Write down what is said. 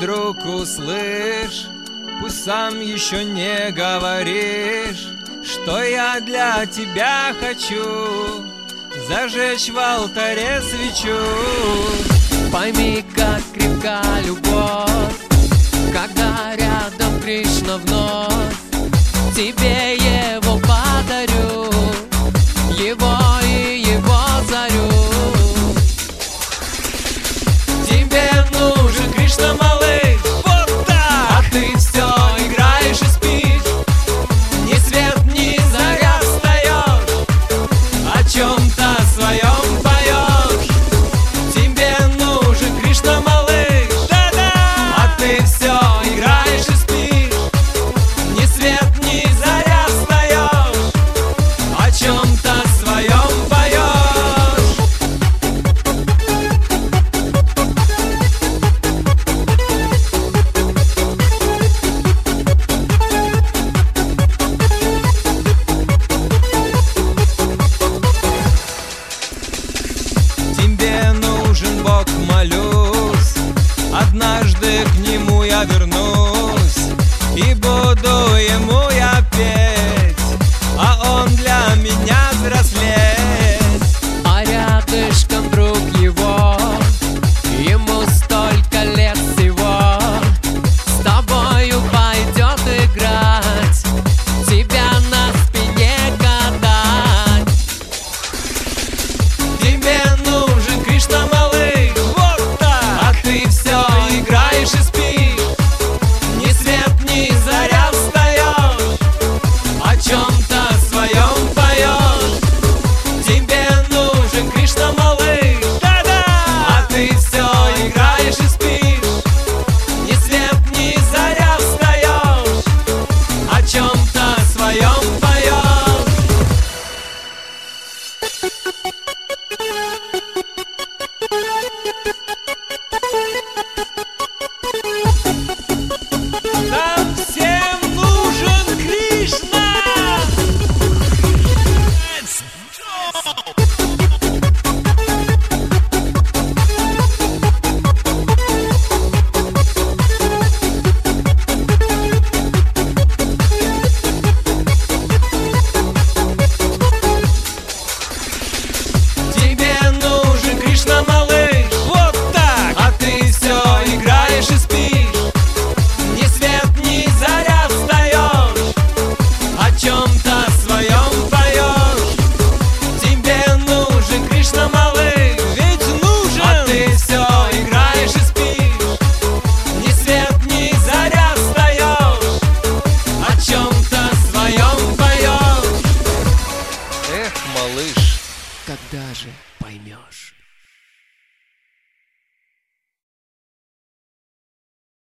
друг, услышь, Пусть сам еще не говоришь, Что я для тебя хочу Зажечь в алтаре свечу. Пойми, как крепка любовь Когда рядом Кришна вновь Тебе его і буду йому. Oh! малыш, когда же поймешь?